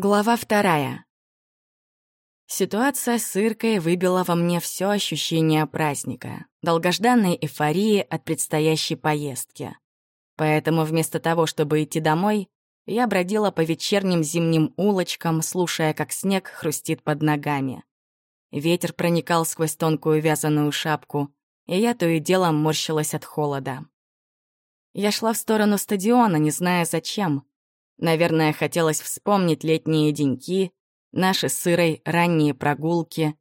Глава вторая. Ситуация с Иркой выбила во мне все ощущение праздника, долгожданной эйфории от предстоящей поездки. Поэтому вместо того, чтобы идти домой, я бродила по вечерним зимним улочкам, слушая, как снег хрустит под ногами. Ветер проникал сквозь тонкую вязаную шапку, и я то и дело морщилась от холода. Я шла в сторону стадиона, не зная зачем, Наверное, хотелось вспомнить летние деньки, наши сырой ранние прогулки.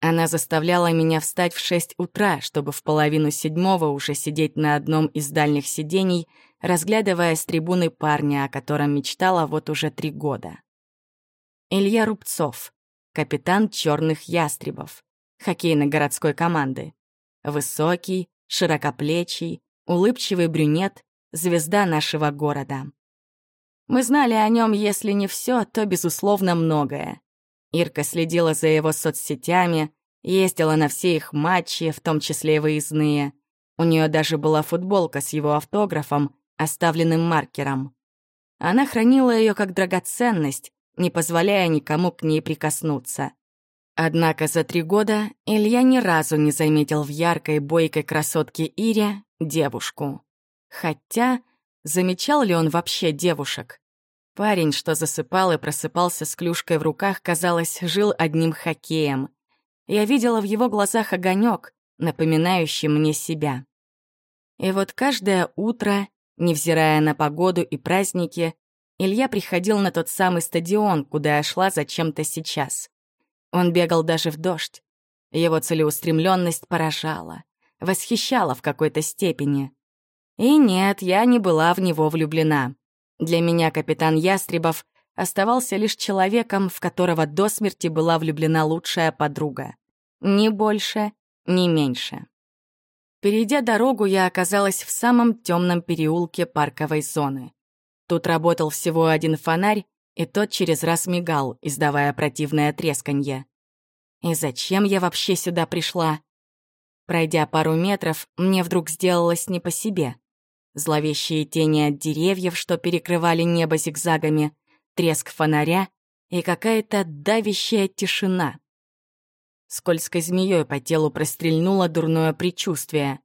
Она заставляла меня встать в шесть утра, чтобы в половину седьмого уже сидеть на одном из дальних сидений, разглядывая с трибуны парня, о котором мечтала вот уже три года. Илья Рубцов, капитан черных ястребов, хоккейной городской команды. Высокий, широкоплечий, улыбчивый брюнет, звезда нашего города. Мы знали о нем, если не все, то, безусловно, многое. Ирка следила за его соцсетями, ездила на все их матчи, в том числе и выездные. У нее даже была футболка с его автографом, оставленным маркером. Она хранила ее как драгоценность, не позволяя никому к ней прикоснуться. Однако за три года Илья ни разу не заметил в яркой, бойкой красотке Ире девушку. Хотя Замечал ли он вообще девушек? Парень, что засыпал и просыпался с клюшкой в руках, казалось, жил одним хоккеем. Я видела в его глазах огонек, напоминающий мне себя. И вот каждое утро, невзирая на погоду и праздники, Илья приходил на тот самый стадион, куда я шла зачем-то сейчас. Он бегал даже в дождь. Его целеустремленность поражала, восхищала в какой-то степени. И нет, я не была в него влюблена. Для меня капитан Ястребов оставался лишь человеком, в которого до смерти была влюблена лучшая подруга. Ни больше, ни меньше. Перейдя дорогу, я оказалась в самом темном переулке парковой зоны. Тут работал всего один фонарь, и тот через раз мигал, издавая противное тресканье. И зачем я вообще сюда пришла? Пройдя пару метров, мне вдруг сделалось не по себе зловещие тени от деревьев, что перекрывали небо зигзагами, треск фонаря и какая-то давящая тишина. Скользкой змеей по телу прострельнуло дурное предчувствие.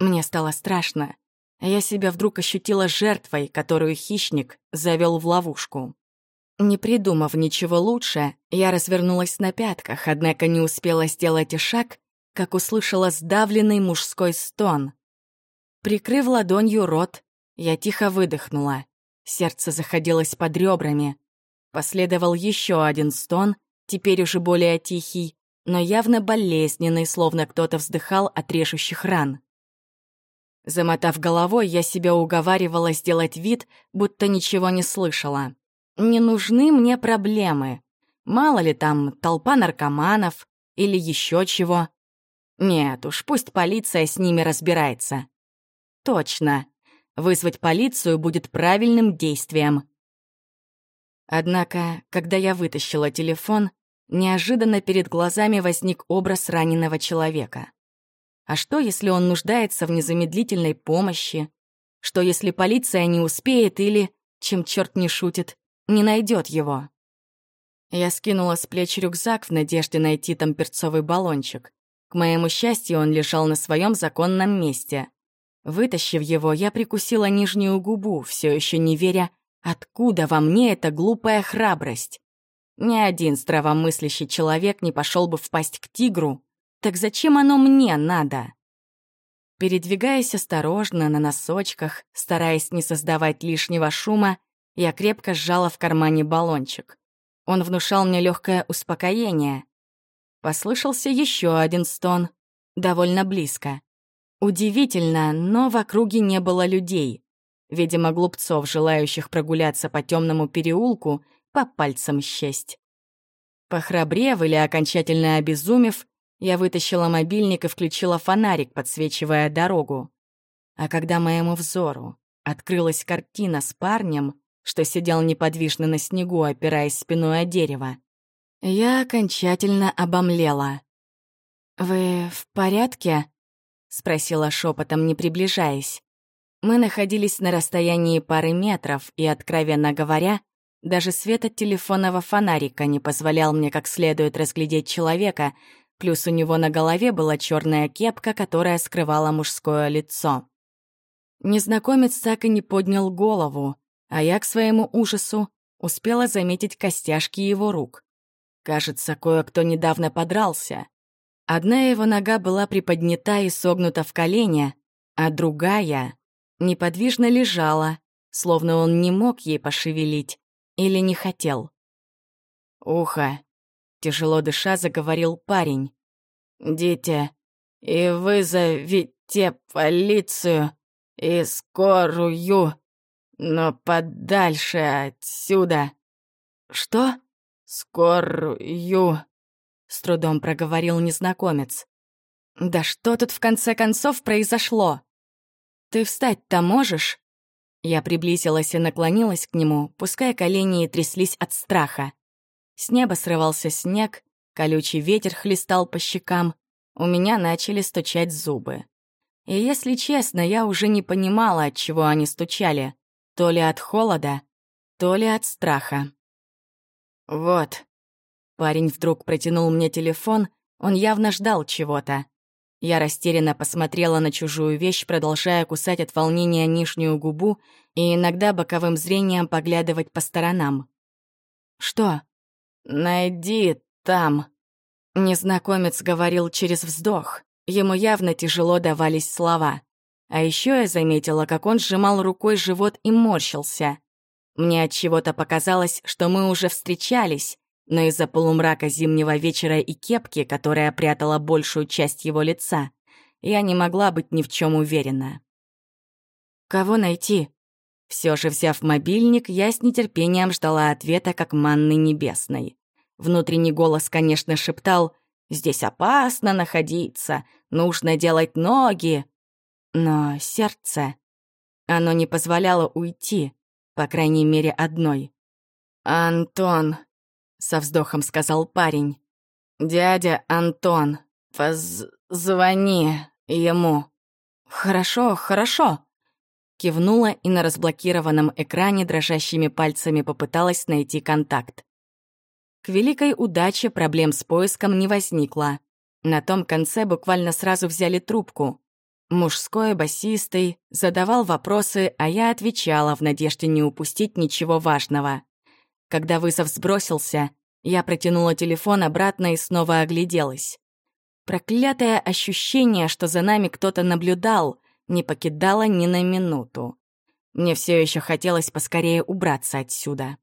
Мне стало страшно. Я себя вдруг ощутила жертвой, которую хищник завел в ловушку. Не придумав ничего лучше, я развернулась на пятках, однако не успела сделать и шаг, как услышала сдавленный мужской стон. Прикрыв ладонью рот, я тихо выдохнула. Сердце заходилось под ребрами. Последовал еще один стон, теперь уже более тихий, но явно болезненный, словно кто-то вздыхал от режущих ран. Замотав головой, я себя уговаривала сделать вид, будто ничего не слышала. Не нужны мне проблемы. Мало ли там толпа наркоманов или еще чего. Нет уж, пусть полиция с ними разбирается. Точно. Вызвать полицию будет правильным действием. Однако, когда я вытащила телефон, неожиданно перед глазами возник образ раненого человека. А что, если он нуждается в незамедлительной помощи? Что, если полиция не успеет или, чем черт не шутит, не найдет его? Я скинула с плеч рюкзак в надежде найти там перцовый баллончик. К моему счастью, он лежал на своем законном месте. Вытащив его, я прикусила нижнюю губу, все еще не веря, откуда во мне эта глупая храбрость. Ни один здравомыслящий человек не пошел бы впасть к тигру. Так зачем оно мне надо? Передвигаясь осторожно, на носочках, стараясь не создавать лишнего шума, я крепко сжала в кармане баллончик. Он внушал мне легкое успокоение. Послышался еще один стон, довольно близко. Удивительно, но в округе не было людей. Видимо, глупцов, желающих прогуляться по темному переулку, по пальцам счесть. Похрабрев или окончательно обезумев, я вытащила мобильник и включила фонарик, подсвечивая дорогу. А когда моему взору открылась картина с парнем, что сидел неподвижно на снегу, опираясь спиной о дерево, я окончательно обомлела. «Вы в порядке?» — спросила шепотом, не приближаясь. Мы находились на расстоянии пары метров, и, откровенно говоря, Даже свет от телефонного фонарика не позволял мне как следует разглядеть человека, плюс у него на голове была черная кепка, которая скрывала мужское лицо. Незнакомец так и не поднял голову, а я, к своему ужасу, успела заметить костяшки его рук. Кажется, кое-кто недавно подрался. Одна его нога была приподнята и согнута в колене, а другая неподвижно лежала, словно он не мог ей пошевелить или не хотел. «Ухо!» — тяжело дыша заговорил парень. «Дитя, и вызовите полицию и скорую, но подальше отсюда». «Что?» «Скорую», — с трудом проговорил незнакомец. «Да что тут в конце концов произошло? Ты встать-то можешь?» Я приблизилась и наклонилась к нему, пускай колени тряслись от страха. С неба срывался снег, колючий ветер хлестал по щекам, у меня начали стучать зубы. И если честно, я уже не понимала, от чего они стучали. То ли от холода, то ли от страха. «Вот». Парень вдруг протянул мне телефон, он явно ждал чего-то. Я растерянно посмотрела на чужую вещь, продолжая кусать от волнения нижнюю губу и иногда боковым зрением поглядывать по сторонам. «Что?» «Найди там». Незнакомец говорил через вздох. Ему явно тяжело давались слова. А еще я заметила, как он сжимал рукой живот и морщился. Мне от чего-то показалось, что мы уже встречались, но из-за полумрака зимнего вечера и кепки, которая прятала большую часть его лица, я не могла быть ни в чем уверена. «Кого найти?» Все же, взяв мобильник, я с нетерпением ждала ответа, как манны небесной. Внутренний голос, конечно, шептал «Здесь опасно находиться, нужно делать ноги». Но сердце... Оно не позволяло уйти, по крайней мере, одной. «Антон», со вздохом сказал парень. «Дядя Антон, позвони ему». «Хорошо, хорошо», кивнула и на разблокированном экране дрожащими пальцами попыталась найти контакт. К великой удаче проблем с поиском не возникло. На том конце буквально сразу взяли трубку. Мужской, басистый, задавал вопросы, а я отвечала в надежде не упустить ничего важного. Когда вызов сбросился, я протянула телефон обратно и снова огляделась. Проклятое ощущение, что за нами кто-то наблюдал, не покидало ни на минуту. Мне все еще хотелось поскорее убраться отсюда.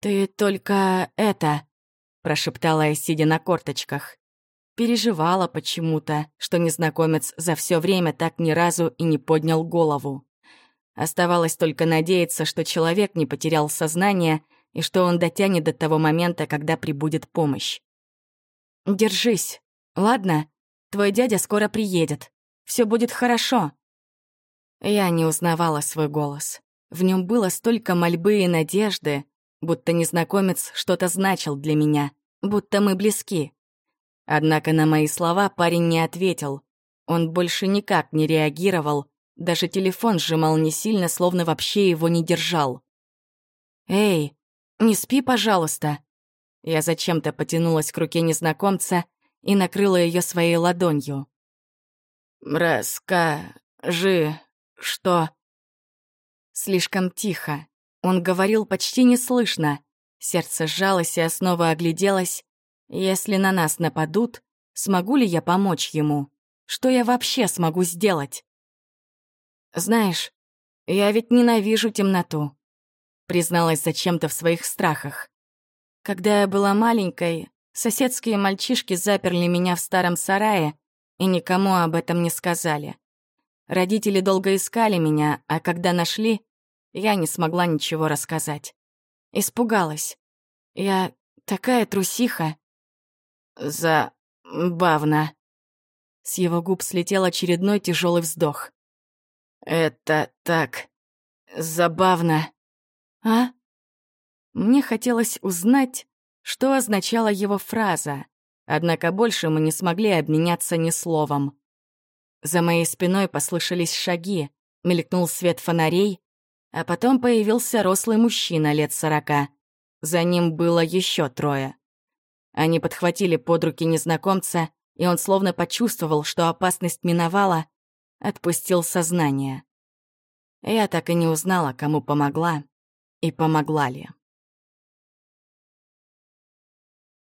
«Ты только это...» — прошептала я, сидя на корточках. Переживала почему-то, что незнакомец за все время так ни разу и не поднял голову. Оставалось только надеяться, что человек не потерял сознание и что он дотянет до того момента, когда прибудет помощь. «Держись, ладно? Твой дядя скоро приедет. Все будет хорошо». Я не узнавала свой голос. В нем было столько мольбы и надежды, будто незнакомец что-то значил для меня, будто мы близки. Однако на мои слова парень не ответил. Он больше никак не реагировал, даже телефон сжимал не сильно, словно вообще его не держал. «Эй, не спи, пожалуйста!» Я зачем-то потянулась к руке незнакомца и накрыла ее своей ладонью. «Расскажи, что...» Слишком тихо. Он говорил почти неслышно. Сердце сжалось, и снова огляделась. Если на нас нападут, смогу ли я помочь ему? Что я вообще смогу сделать? «Знаешь, я ведь ненавижу темноту», — призналась зачем-то в своих страхах. «Когда я была маленькой, соседские мальчишки заперли меня в старом сарае и никому об этом не сказали. Родители долго искали меня, а когда нашли, я не смогла ничего рассказать. Испугалась. Я такая трусиха». «Забавно». С его губ слетел очередной тяжелый вздох. «Это так забавно». «А?» Мне хотелось узнать, что означала его фраза, однако больше мы не смогли обменяться ни словом. За моей спиной послышались шаги, мелькнул свет фонарей, А потом появился рослый мужчина лет сорока. За ним было еще трое. Они подхватили под руки незнакомца, и он словно почувствовал, что опасность миновала, отпустил сознание. Я так и не узнала, кому помогла и помогла ли.